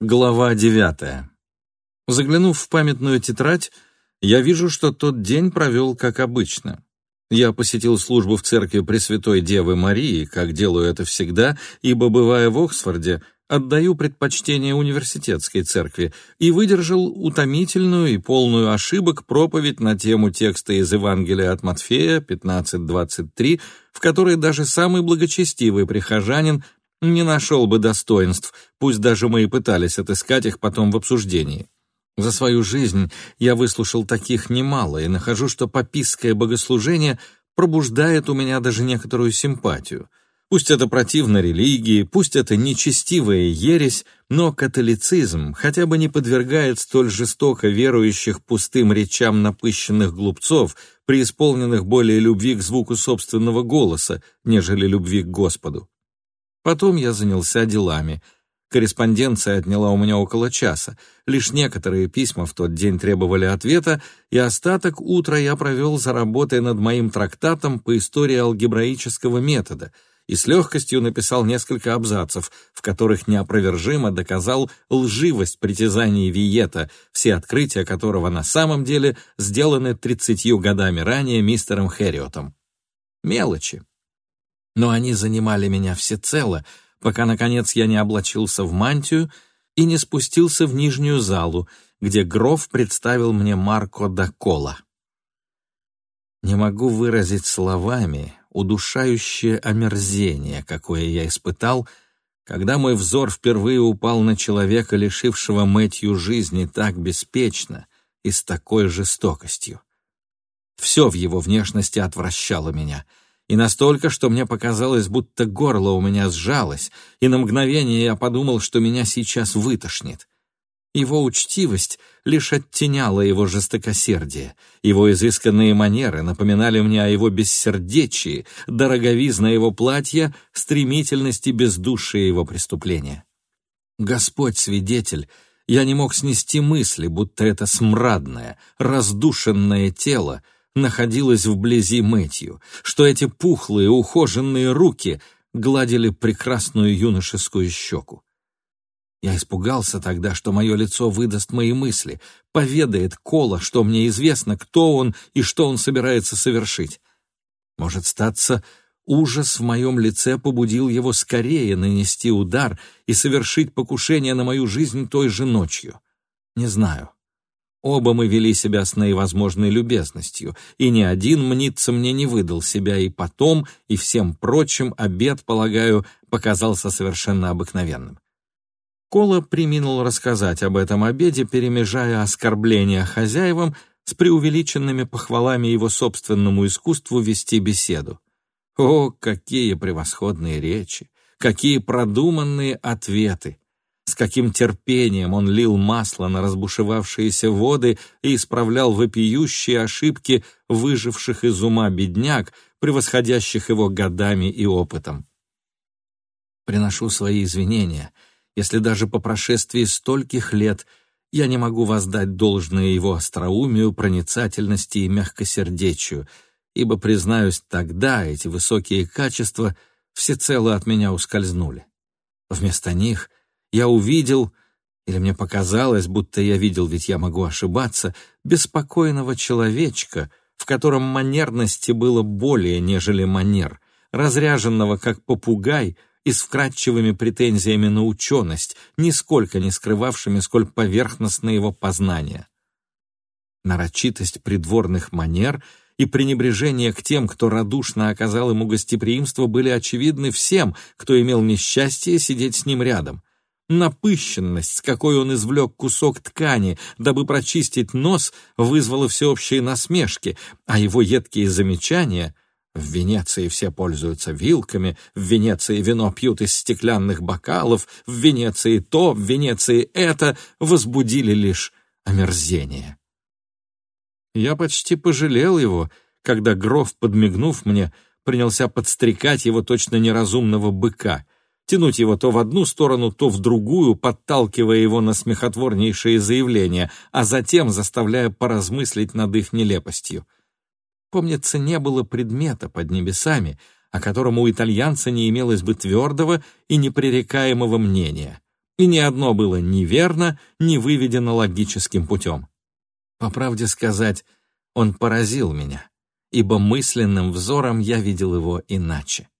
Глава девятая. Заглянув в памятную тетрадь, я вижу, что тот день провел как обычно. Я посетил службу в церкви Пресвятой Девы Марии, как делаю это всегда, ибо, бывая в Оксфорде, отдаю предпочтение университетской церкви и выдержал утомительную и полную ошибок проповедь на тему текста из Евангелия от Матфея 15.23, в которой даже самый благочестивый прихожанин не нашел бы достоинств, пусть даже мы и пытались отыскать их потом в обсуждении. За свою жизнь я выслушал таких немало и нахожу, что пописское богослужение пробуждает у меня даже некоторую симпатию. Пусть это противно религии, пусть это нечестивая ересь, но католицизм хотя бы не подвергает столь жестоко верующих пустым речам напыщенных глупцов, преисполненных более любви к звуку собственного голоса, нежели любви к Господу. Потом я занялся делами. Корреспонденция отняла у меня около часа. Лишь некоторые письма в тот день требовали ответа, и остаток утра я провел за работой над моим трактатом по истории алгебраического метода и с легкостью написал несколько абзацев, в которых неопровержимо доказал лживость притязаний Виета, все открытия которого на самом деле сделаны тридцатью годами ранее мистером Хэриотом. Мелочи, но они занимали меня всецело, пока, наконец, я не облачился в мантию и не спустился в нижнюю залу, где Гроф представил мне Марко да Кола. Не могу выразить словами удушающее омерзение, какое я испытал, когда мой взор впервые упал на человека, лишившего Мэтью жизни так беспечно и с такой жестокостью. Все в его внешности отвращало меня — и настолько, что мне показалось, будто горло у меня сжалось, и на мгновение я подумал, что меня сейчас вытошнит. Его учтивость лишь оттеняла его жестокосердие, его изысканные манеры напоминали мне о его бессердечии, дороговизна его платья, стремительности бездушия его преступления. Господь свидетель, я не мог снести мысли, будто это смрадное, раздушенное тело — находилась вблизи Мэтью, что эти пухлые, ухоженные руки гладили прекрасную юношескую щеку. Я испугался тогда, что мое лицо выдаст мои мысли, поведает Кола, что мне известно, кто он и что он собирается совершить. Может статься, ужас в моем лице побудил его скорее нанести удар и совершить покушение на мою жизнь той же ночью. Не знаю. Оба мы вели себя с наивозможной любезностью, и ни один мнится мне не выдал себя и потом, и всем прочим обед, полагаю, показался совершенно обыкновенным. Кола приминул рассказать об этом обеде, перемежая оскорбления хозяевам с преувеличенными похвалами его собственному искусству вести беседу. О, какие превосходные речи! Какие продуманные ответы! Каким терпением он лил масло на разбушевавшиеся воды и исправлял вопиющие ошибки выживших из ума бедняк, превосходящих его годами и опытом. Приношу свои извинения, если даже по прошествии стольких лет я не могу воздать должное его остроумию, проницательности и мягкосердечию, ибо, признаюсь, тогда эти высокие качества всецело от меня ускользнули. Вместо них я увидел, или мне показалось, будто я видел, ведь я могу ошибаться, беспокойного человечка, в котором манерности было более, нежели манер, разряженного как попугай и с вкрадчивыми претензиями на ученость, нисколько не скрывавшими, сколь поверхностно его познания. Нарочитость придворных манер — и пренебрежение к тем, кто радушно оказал ему гостеприимство, были очевидны всем, кто имел несчастье сидеть с ним рядом напыщенность, с какой он извлек кусок ткани, дабы прочистить нос, вызвала всеобщие насмешки, а его едкие замечания — в Венеции все пользуются вилками, в Венеции вино пьют из стеклянных бокалов, в Венеции то, в Венеции это — возбудили лишь омерзение. Я почти пожалел его, когда Гроф, подмигнув мне, принялся подстрекать его точно неразумного быка — тянуть его то в одну сторону, то в другую, подталкивая его на смехотворнейшие заявления, а затем заставляя поразмыслить над их нелепостью. Помнится, не было предмета под небесами, о котором у итальянца не имелось бы твердого и непререкаемого мнения. и ни одно было неверно, не выведено логическим путем. По правде сказать, он поразил меня, ибо мысленным взором я видел его иначе.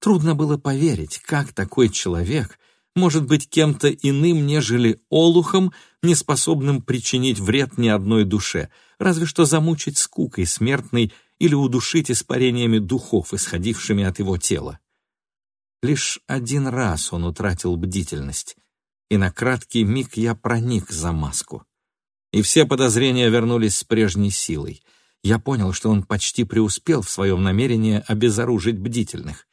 Трудно было поверить, как такой человек может быть кем-то иным, нежели олухом, неспособным причинить вред ни одной душе, разве что замучить скукой смертной или удушить испарениями духов, исходившими от его тела. Лишь один раз он утратил бдительность, и на краткий миг я проник за маску. И все подозрения вернулись с прежней силой. Я понял, что он почти преуспел в своем намерении обезоружить бдительных.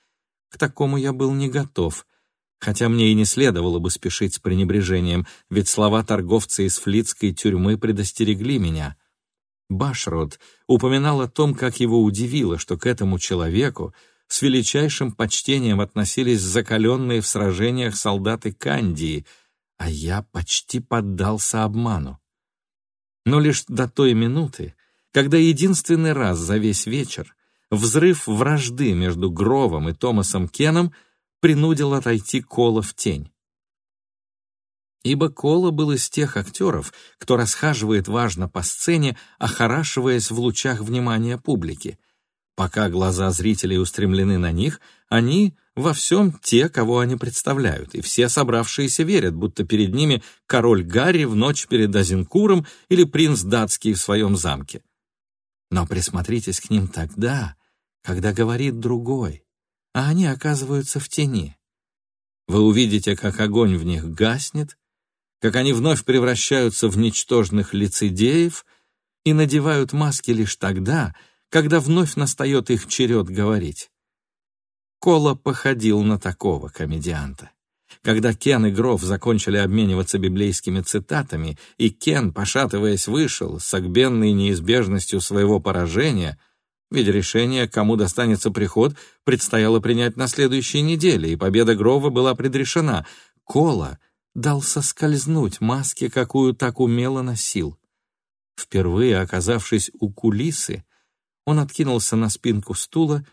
К такому я был не готов, хотя мне и не следовало бы спешить с пренебрежением, ведь слова торговца из флицкой тюрьмы предостерегли меня. Башрод упоминал о том, как его удивило, что к этому человеку с величайшим почтением относились закаленные в сражениях солдаты Кандии, а я почти поддался обману. Но лишь до той минуты, когда единственный раз за весь вечер взрыв вражды между Гровом и Томасом Кеном принудил отойти Кола в тень. Ибо Кола был из тех актеров, кто расхаживает важно по сцене, охорашиваясь в лучах внимания публики. Пока глаза зрителей устремлены на них, они во всем те, кого они представляют, и все собравшиеся верят, будто перед ними король Гарри в ночь перед Азенкуром или принц датский в своем замке. Но присмотритесь к ним тогда, когда говорит другой, а они оказываются в тени. Вы увидите, как огонь в них гаснет, как они вновь превращаются в ничтожных лицедеев и надевают маски лишь тогда, когда вновь настает их черед говорить. Кола походил на такого комедианта. Когда Кен и Гров закончили обмениваться библейскими цитатами, и Кен, пошатываясь, вышел, с огбенной неизбежностью своего поражения, ведь решение, кому достанется приход, предстояло принять на следующей неделе, и победа Грова была предрешена, Кола дал соскользнуть маске, какую так умело носил. Впервые оказавшись у кулисы, он откинулся на спинку стула,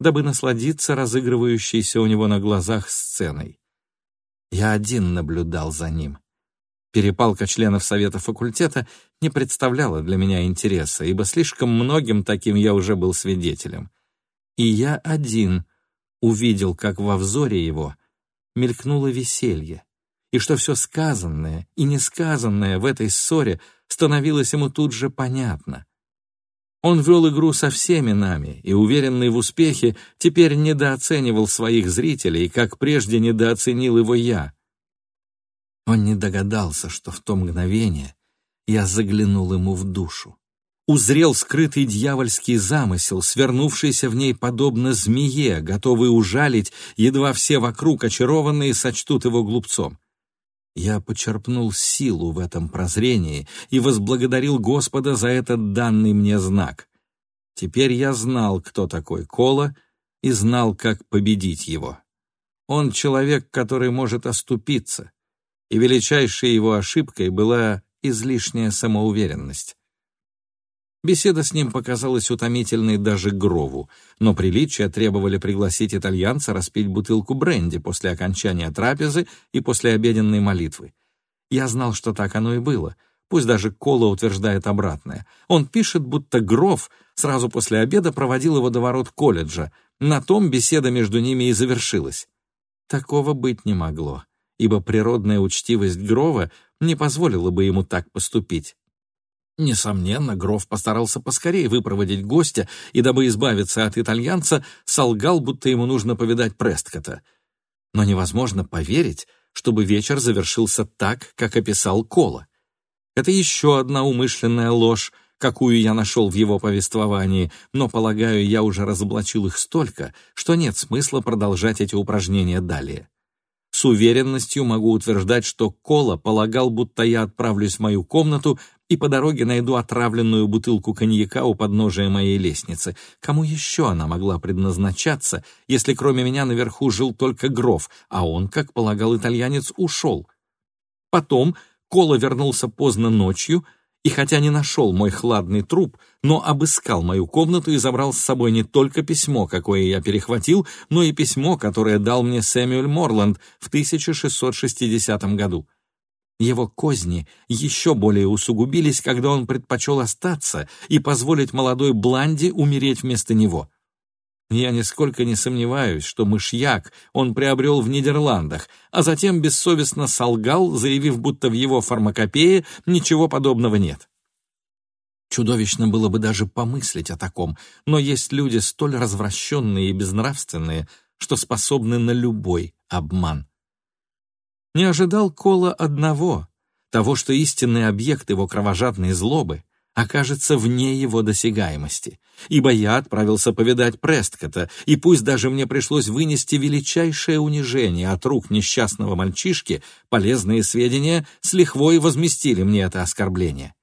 дабы насладиться разыгрывающейся у него на глазах сценой. Я один наблюдал за ним. Перепалка членов совета факультета не представляла для меня интереса, ибо слишком многим таким я уже был свидетелем. И я один увидел, как во взоре его мелькнуло веселье, и что все сказанное и несказанное в этой ссоре становилось ему тут же понятно — он вел игру со всеми нами и, уверенный в успехе, теперь недооценивал своих зрителей, как прежде недооценил его я. Он не догадался, что в то мгновение я заглянул ему в душу. Узрел скрытый дьявольский замысел, свернувшийся в ней подобно змее, готовый ужалить, едва все вокруг очарованные сочтут его глупцом. Я почерпнул силу в этом прозрении и возблагодарил Господа за этот данный мне знак. Теперь я знал, кто такой Кола, и знал, как победить его. Он человек, который может оступиться, и величайшей его ошибкой была излишняя самоуверенность. Беседа с ним показалась утомительной даже Грову, но приличия требовали пригласить итальянца распить бутылку бренди после окончания трапезы и после обеденной молитвы. Я знал, что так оно и было, пусть даже Кола утверждает обратное. Он пишет, будто Гров сразу после обеда проводил его до ворот колледжа. На том беседа между ними и завершилась. Такого быть не могло, ибо природная учтивость Грова не позволила бы ему так поступить. Несомненно, Гроф постарался поскорее выпроводить гостя и, дабы избавиться от итальянца, солгал, будто ему нужно повидать Престкота. Но невозможно поверить, чтобы вечер завершился так, как описал Кола. Это еще одна умышленная ложь, какую я нашел в его повествовании, но, полагаю, я уже разоблачил их столько, что нет смысла продолжать эти упражнения далее. С уверенностью могу утверждать, что Кола полагал, будто я отправлюсь в мою комнату и по дороге найду отравленную бутылку коньяка у подножия моей лестницы. Кому еще она могла предназначаться, если кроме меня наверху жил только Гров, а он, как полагал итальянец, ушел? Потом Кола вернулся поздно ночью и хотя не нашел мой хладный труп, но обыскал мою комнату и забрал с собой не только письмо, какое я перехватил, но и письмо, которое дал мне Сэмюэль Морланд в 1660 году. Его козни еще более усугубились, когда он предпочел остаться и позволить молодой Бланди умереть вместо него. Я нисколько не сомневаюсь, что мышьяк он приобрел в Нидерландах, а затем бессовестно солгал, заявив, будто в его фармакопее ничего подобного нет. Чудовищно было бы даже помыслить о таком, но есть люди столь развращенные и безнравственные, что способны на любой обман. Не ожидал Кола одного, того, что истинный объект его кровожадной злобы окажется вне его досягаемости, ибо я отправился повидать Престкота, и пусть даже мне пришлось вынести величайшее унижение от рук несчастного мальчишки, полезные сведения с лихвой возместили мне это оскорбление.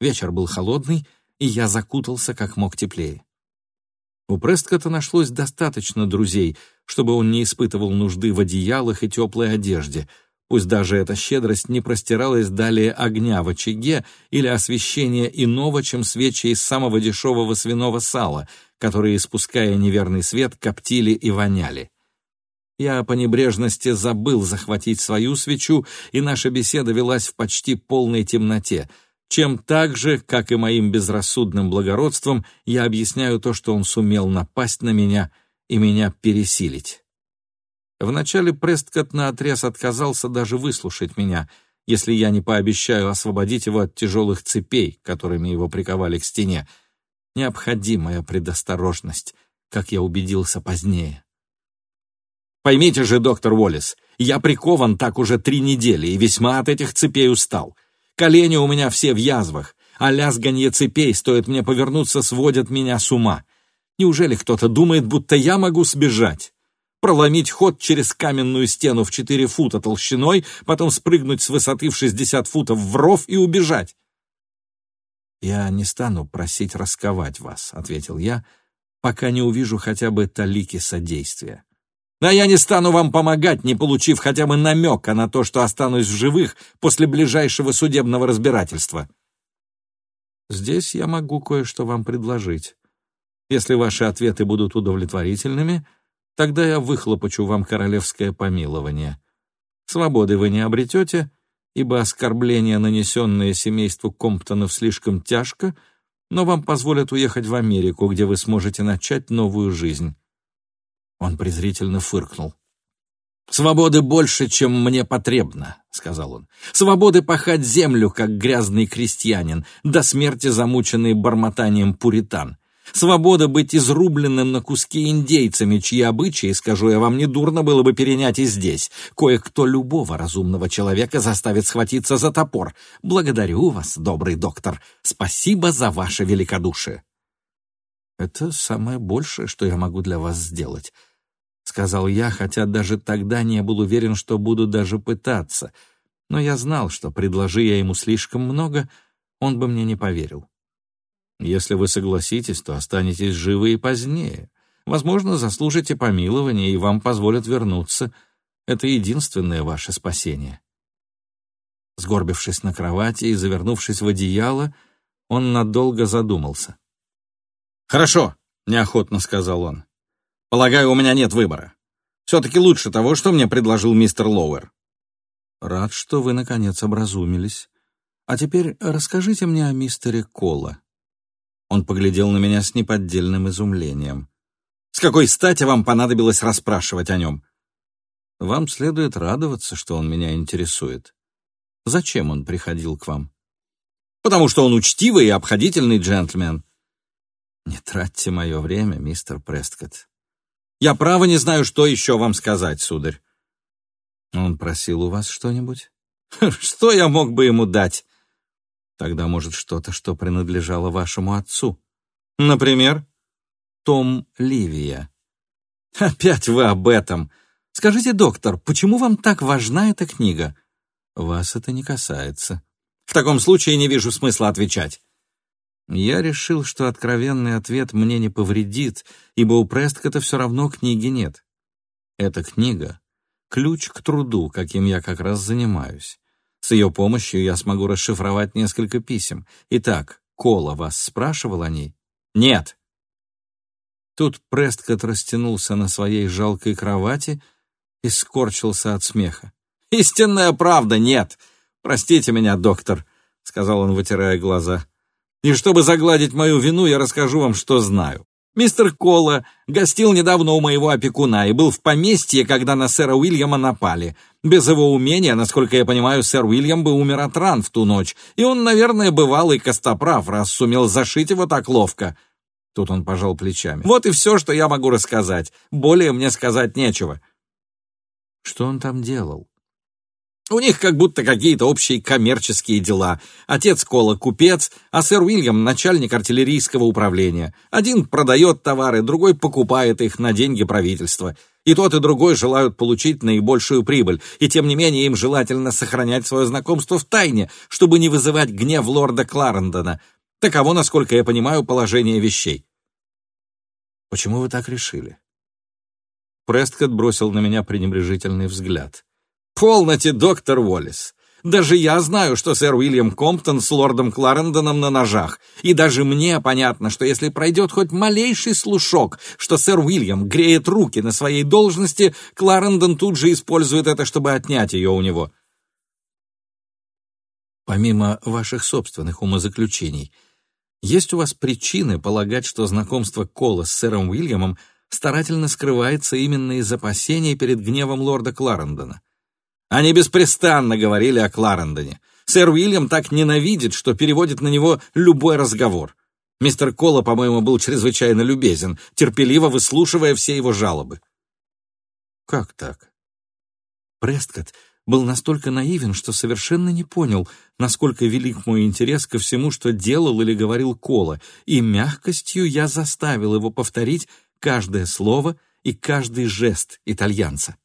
Вечер был холодный, и я закутался как мог теплее. У Престкота нашлось достаточно друзей, чтобы он не испытывал нужды в одеялах и теплой одежде — пусть даже эта щедрость не простиралась далее огня в очаге или освещения иного, чем свечи из самого дешевого свиного сала, которые, испуская неверный свет, коптили и воняли. Я по небрежности забыл захватить свою свечу, и наша беседа велась в почти полной темноте, чем так же, как и моим безрассудным благородством, я объясняю то, что он сумел напасть на меня и меня пересилить. Вначале Престкот наотрез отказался даже выслушать меня, если я не пообещаю освободить его от тяжелых цепей, которыми его приковали к стене. Необходимая предосторожность, как я убедился позднее. Поймите же, доктор Уоллес, я прикован так уже три недели и весьма от этих цепей устал. Колени у меня все в язвах, а лязганье цепей, стоит мне повернуться, сводят меня с ума. Неужели кто-то думает, будто я могу сбежать? Проломить ход через каменную стену в 4 фута толщиной, потом спрыгнуть с высоты в 60 футов в ров и убежать. «Я не стану просить расковать вас», — ответил я, «пока не увижу хотя бы талики содействия». «А я не стану вам помогать, не получив хотя бы намека на то, что останусь в живых после ближайшего судебного разбирательства». «Здесь я могу кое-что вам предложить. Если ваши ответы будут удовлетворительными, Тогда я выхлопочу вам королевское помилование. Свободы вы не обретете, ибо оскорбление, нанесенное семейству Комптонов, слишком тяжко, но вам позволят уехать в Америку, где вы сможете начать новую жизнь». Он презрительно фыркнул. «Свободы больше, чем мне потребно», — сказал он. «Свободы пахать землю, как грязный крестьянин, до смерти замученный бормотанием пуритан. Свобода быть изрубленным на куски индейцами, чьи обычаи, скажу я вам, недурно было бы перенять и здесь. Кое-кто любого разумного человека заставит схватиться за топор. Благодарю вас, добрый доктор. Спасибо за ваше великодушие. Это самое большее, что я могу для вас сделать, сказал я, хотя даже тогда не был уверен, что буду даже пытаться. Но я знал, что предложи я ему слишком много, он бы мне не поверил. Если вы согласитесь, то останетесь живы и позднее. Возможно, заслужите помилование, и вам позволят вернуться. Это единственное ваше спасение». Сгорбившись на кровати и завернувшись в одеяло, он надолго задумался. «Хорошо», — неохотно сказал он. «Полагаю, у меня нет выбора. Все-таки лучше того, что мне предложил мистер Лоуэр». «Рад, что вы, наконец, образумились. А теперь расскажите мне о мистере Кола». Он поглядел на меня с неподдельным изумлением. «С какой стати вам понадобилось расспрашивать о нем?» «Вам следует радоваться, что он меня интересует. Зачем он приходил к вам?» «Потому что он учтивый и обходительный джентльмен». «Не тратьте мое время, мистер Престкотт. Я право не знаю, что еще вам сказать, сударь». «Он просил у вас что-нибудь?» «Что я мог бы ему дать?» Тогда, может, что-то, что принадлежало вашему отцу. Например, Том Ливия. Опять вы об этом. Скажите, доктор, почему вам так важна эта книга? Вас это не касается. В таком случае не вижу смысла отвечать. Я решил, что откровенный ответ мне не повредит, ибо у Престкота все равно книги нет. Эта книга — ключ к труду, каким я как раз занимаюсь. С ее помощью я смогу расшифровать несколько писем. Итак, Кола вас спрашивал о ней? Нет. Тут Престкот растянулся на своей жалкой кровати и скорчился от смеха. «Истинная правда, нет! Простите меня, доктор», — сказал он, вытирая глаза. «И чтобы загладить мою вину, я расскажу вам, что знаю. Мистер Колла гостил недавно у моего опекуна и был в поместье, когда на сэра Уильяма напали. Без его умения, насколько я понимаю, сэр Уильям бы умер от ран в ту ночь, и он, наверное, бывалый костоправ, раз сумел зашить его так ловко. Тут он пожал плечами. Вот и все, что я могу рассказать. Более мне сказать нечего. Что он там делал? У них как будто какие-то общие коммерческие дела. Отец Кола — купец, а сэр Уильям — начальник артиллерийского управления. Один продает товары, другой покупает их на деньги правительства. И тот, и другой желают получить наибольшую прибыль, и тем не менее им желательно сохранять свое знакомство в тайне, чтобы не вызывать гнев лорда Кларендона. Таково, насколько я понимаю, положение вещей. Почему вы так решили? Престкот бросил на меня пренебрежительный взгляд. «Полноте, доктор Уоллес. Даже я знаю, что сэр Уильям Комптон с лордом Кларендоном на ножах. И даже мне понятно, что если пройдет хоть малейший слушок, что сэр Уильям греет руки на своей должности, Кларендон тут же использует это, чтобы отнять ее у него». Помимо ваших собственных умозаключений, есть у вас причины полагать, что знакомство Кола с сэром Уильямом старательно скрывается именно из опасений перед гневом лорда Кларендона? Они беспрестанно говорили о Кларендоне. Сэр Уильям так ненавидит, что переводит на него любой разговор. Мистер Кола, по-моему, был чрезвычайно любезен, терпеливо выслушивая все его жалобы. Как так? Престкотт был настолько наивен, что совершенно не понял, насколько велик мой интерес ко всему, что делал или говорил Кола, и мягкостью я заставил его повторить каждое слово и каждый жест итальянца.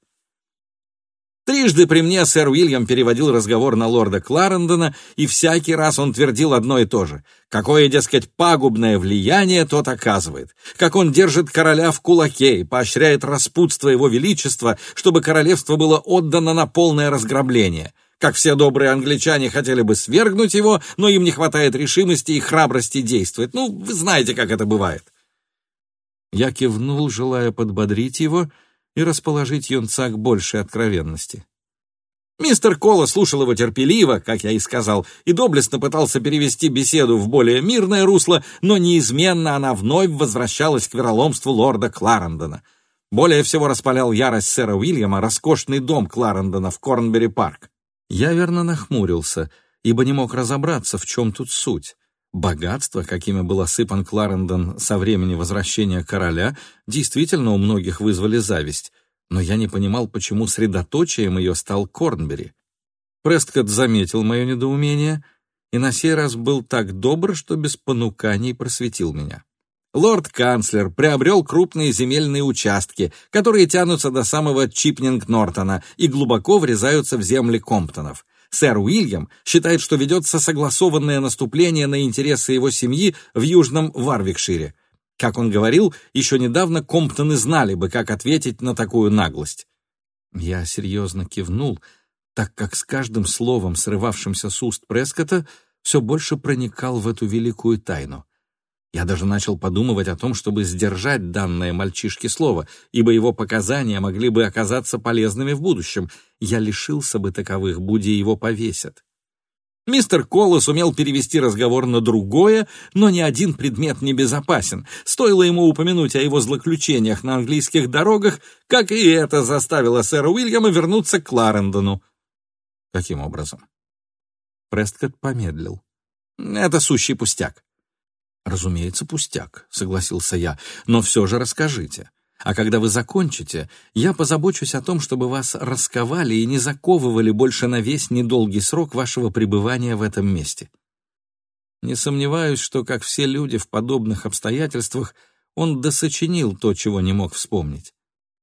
Трижды при мне сэр Уильям переводил разговор на лорда Кларендона, и всякий раз он твердил одно и то же. Какое, дескать, пагубное влияние тот оказывает. Как он держит короля в кулаке и поощряет распутство его величества, чтобы королевство было отдано на полное разграбление. Как все добрые англичане хотели бы свергнуть его, но им не хватает решимости и храбрости действовать. Ну, вы знаете, как это бывает. Я кивнул, желая подбодрить его, — и расположить юнца к большей откровенности. Мистер Кола слушал его терпеливо, как я и сказал, и доблестно пытался перевести беседу в более мирное русло, но неизменно она вновь возвращалась к вероломству лорда Кларендона. Более всего распалял ярость сэра Уильяма роскошный дом Кларендона в Корнбери-парк. Я верно нахмурился, ибо не мог разобраться, в чем тут суть. Богатство, какими был осыпан Кларендон со времени возвращения короля, действительно у многих вызвали зависть, но я не понимал, почему средоточием ее стал Корнбери. Престкотт заметил мое недоумение и на сей раз был так добр, что без понуканий просветил меня. Лорд-канцлер приобрел крупные земельные участки, которые тянутся до самого Чипнинг-Нортона и глубоко врезаются в земли Комптонов. Сэр Уильям считает, что ведется согласованное наступление на интересы его семьи в Южном Варвикшире. Как он говорил, еще недавно Комптоны знали бы, как ответить на такую наглость. Я серьезно кивнул, так как с каждым словом, срывавшимся с уст Прескота, все больше проникал в эту великую тайну. Я даже начал подумывать о том, чтобы сдержать данное мальчишке слово, ибо его показания могли бы оказаться полезными в будущем. Я лишился бы таковых, будь его повесят. Мистер Колос умел перевести разговор на другое, но ни один предмет не безопасен. Стоило ему упомянуть о его злоключениях на английских дорогах, как и это заставило сэра Уильяма вернуться к Кларендону. Каким образом? Престкотт помедлил. Это сущий пустяк. «Разумеется, пустяк», — согласился я, — «но все же расскажите. А когда вы закончите, я позабочусь о том, чтобы вас расковали и не заковывали больше на весь недолгий срок вашего пребывания в этом месте». Не сомневаюсь, что, как все люди в подобных обстоятельствах, он досочинил то, чего не мог вспомнить.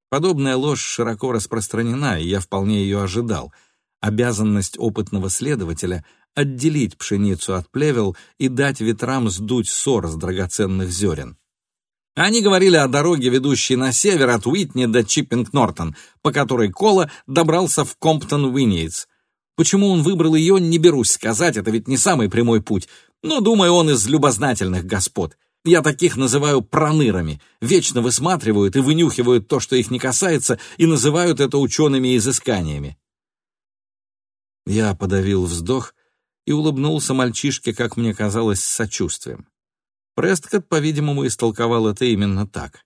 Подобная ложь широко распространена, и я вполне ее ожидал. Обязанность опытного следователя отделить пшеницу от плевел и дать ветрам сдуть сор с драгоценных зерен. Они говорили о дороге, ведущей на север от Уитни до Чиппинг-Нортон, по которой Кола добрался в Комптон-Уиньейтс. Почему он выбрал ее, не берусь сказать, это ведь не самый прямой путь. Но, думаю, он из любознательных господ. Я таких называю пронырами. Вечно высматривают и вынюхивают то, что их не касается, и называют это учеными изысканиями. Я подавил вздох и улыбнулся мальчишке, как мне казалось, с сочувствием. Престкот, по-видимому, истолковал это именно так.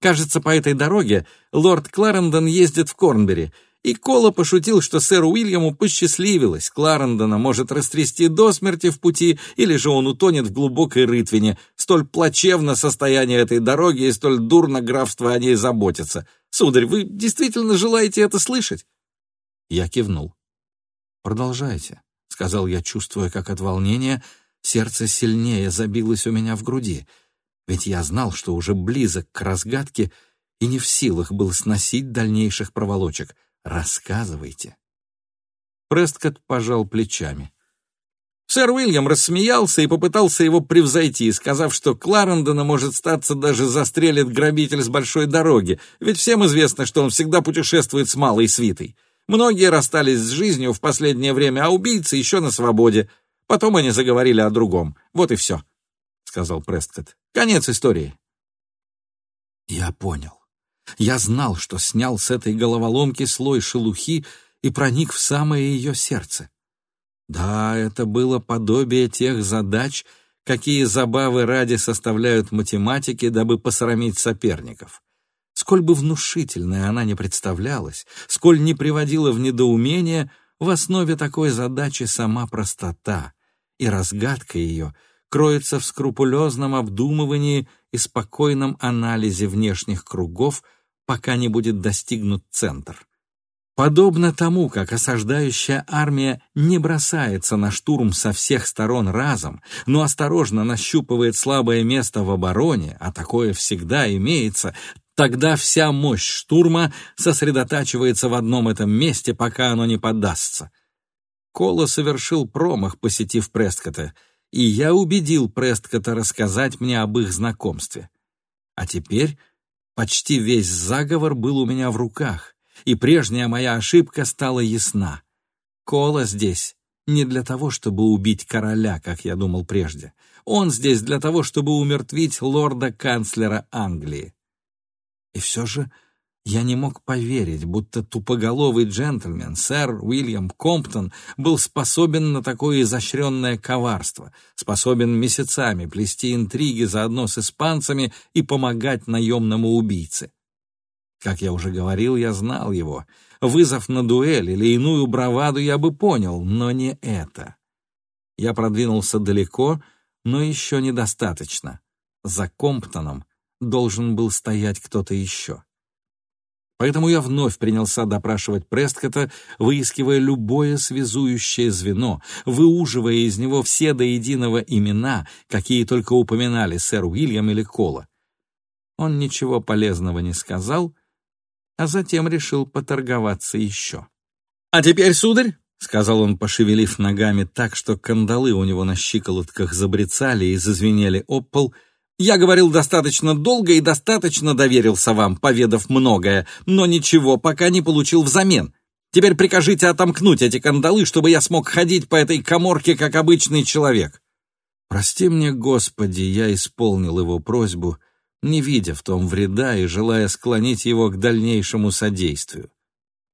Кажется, по этой дороге лорд Кларендон ездит в Корнбери, и Кола пошутил, что сэру Уильяму посчастливилось. Кларендона может растрясти до смерти в пути, или же он утонет в глубокой рытвине. Столь плачевно состояние этой дороги и столь дурно графство о ней заботится. Сударь, вы действительно желаете это слышать?» Я кивнул. «Продолжайте», — сказал я, чувствуя, как от волнения сердце сильнее забилось у меня в груди. Ведь я знал, что уже близок к разгадке и не в силах был сносить дальнейших проволочек — Рассказывайте. Престкот пожал плечами. Сэр Уильям рассмеялся и попытался его превзойти, сказав, что Кларендона может статься даже застрелит грабитель с большой дороги, ведь всем известно, что он всегда путешествует с малой свитой. Многие расстались с жизнью в последнее время, а убийцы еще на свободе. Потом они заговорили о другом. Вот и все, — сказал Престкот. Конец истории. Я понял. Я знал, что снял с этой головоломки слой шелухи и проник в самое ее сердце. Да, это было подобие тех задач, какие забавы ради составляют математики, дабы посрамить соперников. Сколь бы внушительной она не представлялась, сколь не приводила в недоумение, в основе такой задачи сама простота, и разгадка ее кроется в скрупулезном обдумывании и спокойном анализе внешних кругов, пока не будет достигнут центр. Подобно тому, как осаждающая армия не бросается на штурм со всех сторон разом, но осторожно нащупывает слабое место в обороне, а такое всегда имеется, тогда вся мощь штурма сосредотачивается в одном этом месте, пока оно не поддастся. Кола совершил промах, посетив Престкота, и я убедил Престкота рассказать мне об их знакомстве. А теперь Почти весь заговор был у меня в руках, и прежняя моя ошибка стала ясна. Кола здесь не для того, чтобы убить короля, как я думал прежде. Он здесь для того, чтобы умертвить лорда-канцлера Англии. И все же я не мог поверить, будто тупоголовый джентльмен, сэр Уильям Комптон, был способен на такое изощренное коварство, способен месяцами плести интриги заодно с испанцами и помогать наемному убийце. Как я уже говорил, я знал его. Вызов на дуэль или иную браваду я бы понял, но не это. Я продвинулся далеко, но еще недостаточно. За Комптоном должен был стоять кто-то еще. Поэтому я вновь принялся допрашивать Престкота, выискивая любое связующее звено, выуживая из него все до единого имена, какие только упоминали сэр Уильям или Кола. Он ничего полезного не сказал, а затем решил поторговаться еще. «А теперь, сударь», — сказал он, пошевелив ногами так, что кандалы у него на щиколотках забрецали и зазвенели об пол — я говорил достаточно долго и достаточно доверился вам, поведав многое, но ничего пока не получил взамен. Теперь прикажите отомкнуть эти кандалы, чтобы я смог ходить по этой коморке, как обычный человек». Прости мне, Господи, я исполнил его просьбу, не видя в том вреда и желая склонить его к дальнейшему содействию.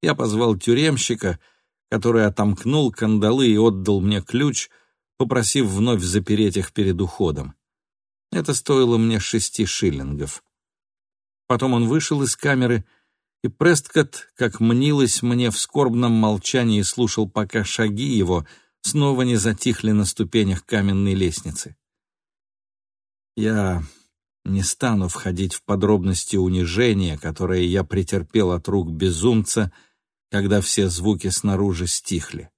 Я позвал тюремщика, который отомкнул кандалы и отдал мне ключ, попросив вновь запереть их перед уходом. Это стоило мне шести шиллингов. Потом он вышел из камеры, и Престкот, как мнилось мне в скорбном молчании, слушал, пока шаги его снова не затихли на ступенях каменной лестницы. Я не стану входить в подробности унижения, которое я претерпел от рук безумца, когда все звуки снаружи стихли.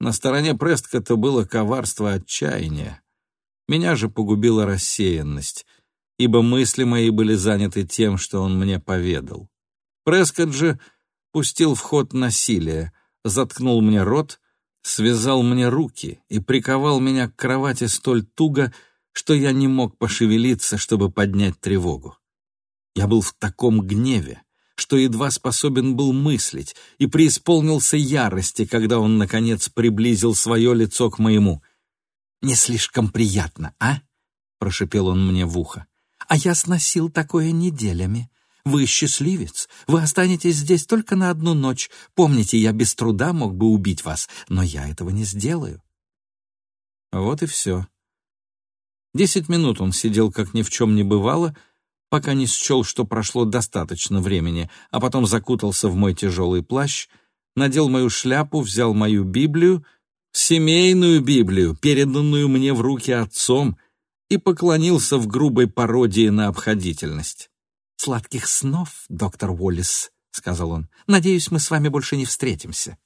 На стороне Престкота было коварство отчаяния. Меня же погубила рассеянность, ибо мысли мои были заняты тем, что он мне поведал. Прескотт же пустил в ход насилие, заткнул мне рот, связал мне руки и приковал меня к кровати столь туго, что я не мог пошевелиться, чтобы поднять тревогу. Я был в таком гневе, что едва способен был мыслить, и преисполнился ярости, когда он, наконец, приблизил свое лицо к моему. «Не слишком приятно, а?» — прошепел он мне в ухо. «А я сносил такое неделями. Вы счастливец. Вы останетесь здесь только на одну ночь. Помните, я без труда мог бы убить вас, но я этого не сделаю». Вот и все. Десять минут он сидел, как ни в чем не бывало, пока не счел, что прошло достаточно времени, а потом закутался в мой тяжелый плащ, надел мою шляпу, взял мою Библию, семейную Библию, переданную мне в руки отцом, и поклонился в грубой пародии на обходительность. «Сладких снов, доктор Уоллес», — сказал он. «Надеюсь, мы с вами больше не встретимся».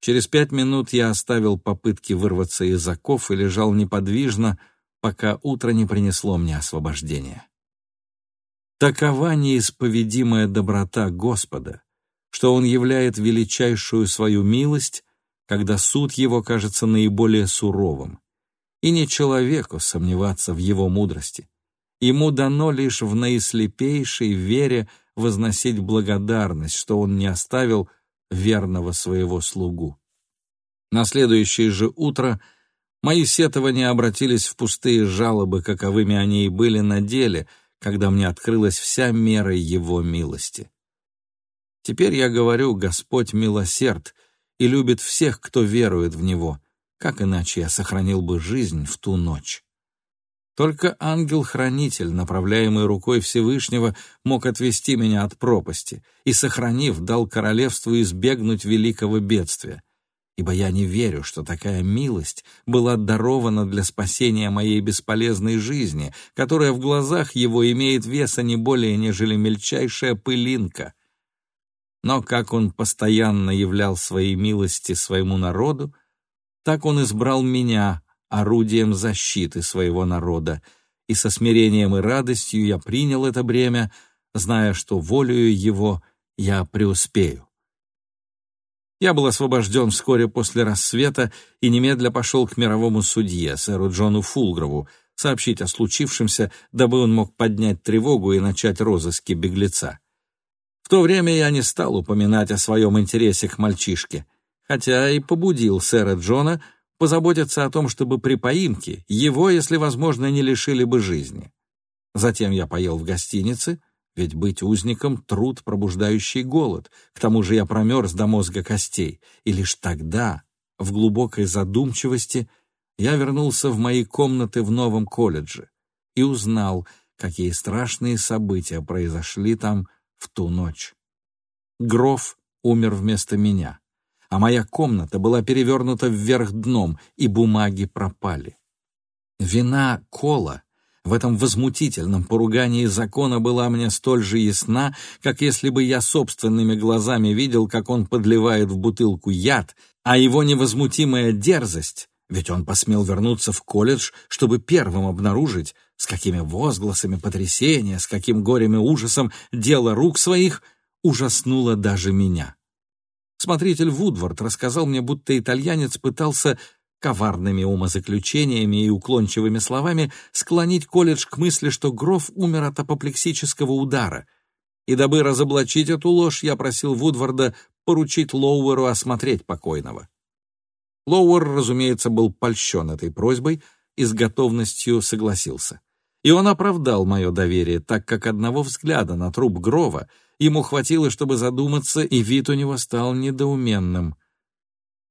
Через пять минут я оставил попытки вырваться из оков и лежал неподвижно, пока утро не принесло мне освобождение. Такова неисповедимая доброта Господа, что Он являет величайшую свою милость, когда суд Его кажется наиболее суровым, и не человеку сомневаться в Его мудрости. Ему дано лишь в наислепейшей вере возносить благодарность, что он не оставил верного своего слугу. На следующее же утро мои сетования обратились в пустые жалобы, каковыми они и были на деле, когда мне открылась вся мера его милости. Теперь я говорю, Господь милосерд и любит всех, кто верует в Него, как иначе я сохранил бы жизнь в ту ночь. Только ангел-хранитель, направляемый рукой Всевышнего, мог отвести меня от пропасти и, сохранив, дал королевству избегнуть великого бедствия. Ибо я не верю, что такая милость была дарована для спасения моей бесполезной жизни, которая в глазах его имеет веса не более, нежели мельчайшая пылинка. Но как он постоянно являл свои милости своему народу, так он избрал меня, орудием защиты своего народа, и со смирением и радостью я принял это бремя, зная, что волею его я преуспею. Я был освобожден вскоре после рассвета и немедля пошел к мировому судье, сэру Джону Фулгрову, сообщить о случившемся, дабы он мог поднять тревогу и начать розыски беглеца. В то время я не стал упоминать о своем интересе к мальчишке, хотя и побудил сэра Джона позаботиться о том, чтобы при поимке его, если возможно, не лишили бы жизни. Затем я поел в гостинице, ведь быть узником — труд, пробуждающий голод. К тому же я промерз до мозга костей, и лишь тогда, в глубокой задумчивости, я вернулся в мои комнаты в новом колледже и узнал, какие страшные события произошли там в ту ночь. Гроф умер вместо меня а моя комната была перевернута вверх дном, и бумаги пропали. Вина Кола в этом возмутительном поругании закона была мне столь же ясна, как если бы я собственными глазами видел, как он подливает в бутылку яд, а его невозмутимая дерзость, ведь он посмел вернуться в колледж, чтобы первым обнаружить, с какими возгласами потрясения, с каким горем и ужасом дело рук своих ужаснуло даже меня. Смотритель Вудвард рассказал мне, будто итальянец пытался коварными умозаключениями и уклончивыми словами склонить колледж к мысли, что Гроф умер от апоплексического удара. И дабы разоблачить эту ложь, я просил Вудварда поручить Лоуэру осмотреть покойного. Лоуэр, разумеется, был польщен этой просьбой и с готовностью согласился. И он оправдал мое доверие, так как одного взгляда на труп Грова — Ему хватило, чтобы задуматься, и вид у него стал недоуменным.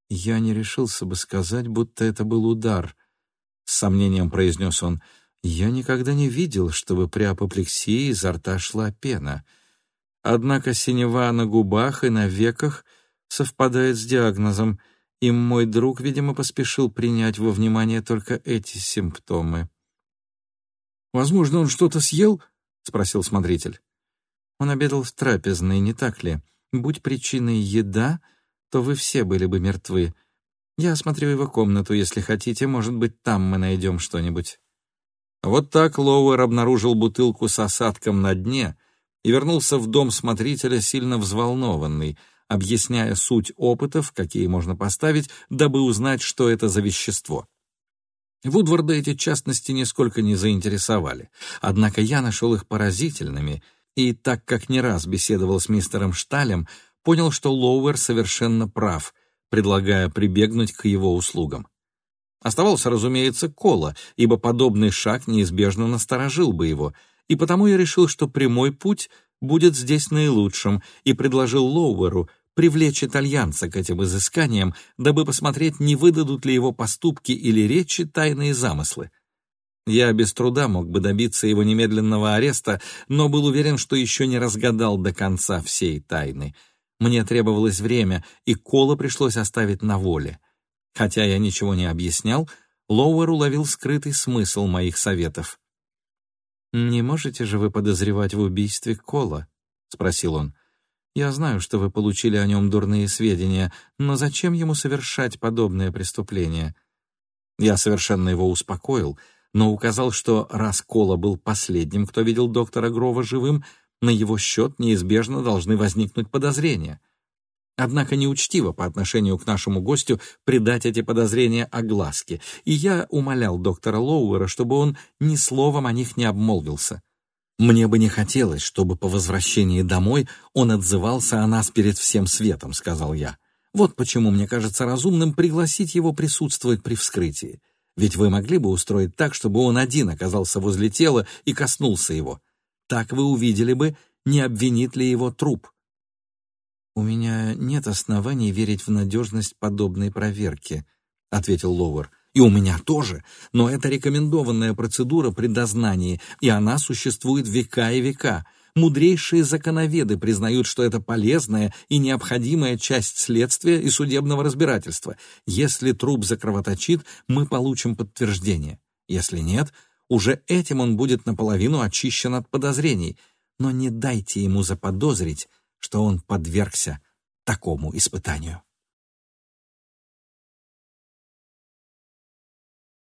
«Я не решился бы сказать, будто это был удар», — с сомнением произнес он. «Я никогда не видел, чтобы при апоплексии изо рта шла пена. Однако синева на губах и на веках совпадает с диагнозом, и мой друг, видимо, поспешил принять во внимание только эти симптомы». «Возможно, он что-то съел?» — спросил смотритель. Он обедал в трапезной, не так ли? Будь причиной еда, то вы все были бы мертвы. Я осмотрю его комнату, если хотите, может быть, там мы найдем что-нибудь». Вот так Лоуэр обнаружил бутылку с осадком на дне и вернулся в дом смотрителя сильно взволнованный, объясняя суть опытов, какие можно поставить, дабы узнать, что это за вещество. Вудварда эти частности нисколько не заинтересовали, однако я нашел их поразительными И так как не раз беседовал с мистером Шталем, понял, что Лоуэр совершенно прав, предлагая прибегнуть к его услугам. Оставался, разумеется, Кола, ибо подобный шаг неизбежно насторожил бы его, и потому я решил, что прямой путь будет здесь наилучшим, и предложил Лоуэру привлечь итальянца к этим изысканиям, дабы посмотреть, не выдадут ли его поступки или речи тайные замыслы. Я без труда мог бы добиться его немедленного ареста, но был уверен, что еще не разгадал до конца всей тайны. Мне требовалось время, и Кола пришлось оставить на воле. Хотя я ничего не объяснял, Лоуэр уловил скрытый смысл моих советов. «Не можете же вы подозревать в убийстве Кола?» — спросил он. «Я знаю, что вы получили о нем дурные сведения, но зачем ему совершать подобное преступление?» Я совершенно его успокоил — но указал, что раз Кола был последним, кто видел доктора Грова живым, на его счет неизбежно должны возникнуть подозрения. Однако неучтиво по отношению к нашему гостю придать эти подозрения огласке, и я умолял доктора Лоуэра, чтобы он ни словом о них не обмолвился. «Мне бы не хотелось, чтобы по возвращении домой он отзывался о нас перед всем светом», — сказал я. «Вот почему мне кажется разумным пригласить его присутствовать при вскрытии. Ведь вы могли бы устроить так, чтобы он один оказался возле тела и коснулся его. Так вы увидели бы, не обвинит ли его труп. «У меня нет оснований верить в надежность подобной проверки», — ответил Лоуэр. «И у меня тоже, но это рекомендованная процедура при дознании, и она существует века и века. Мудрейшие законоведы признают, что это полезная и необходимая часть следствия и судебного разбирательства. Если труп закровоточит, мы получим подтверждение. Если нет, уже этим он будет наполовину очищен от подозрений. Но не дайте ему заподозрить, что он подвергся такому испытанию.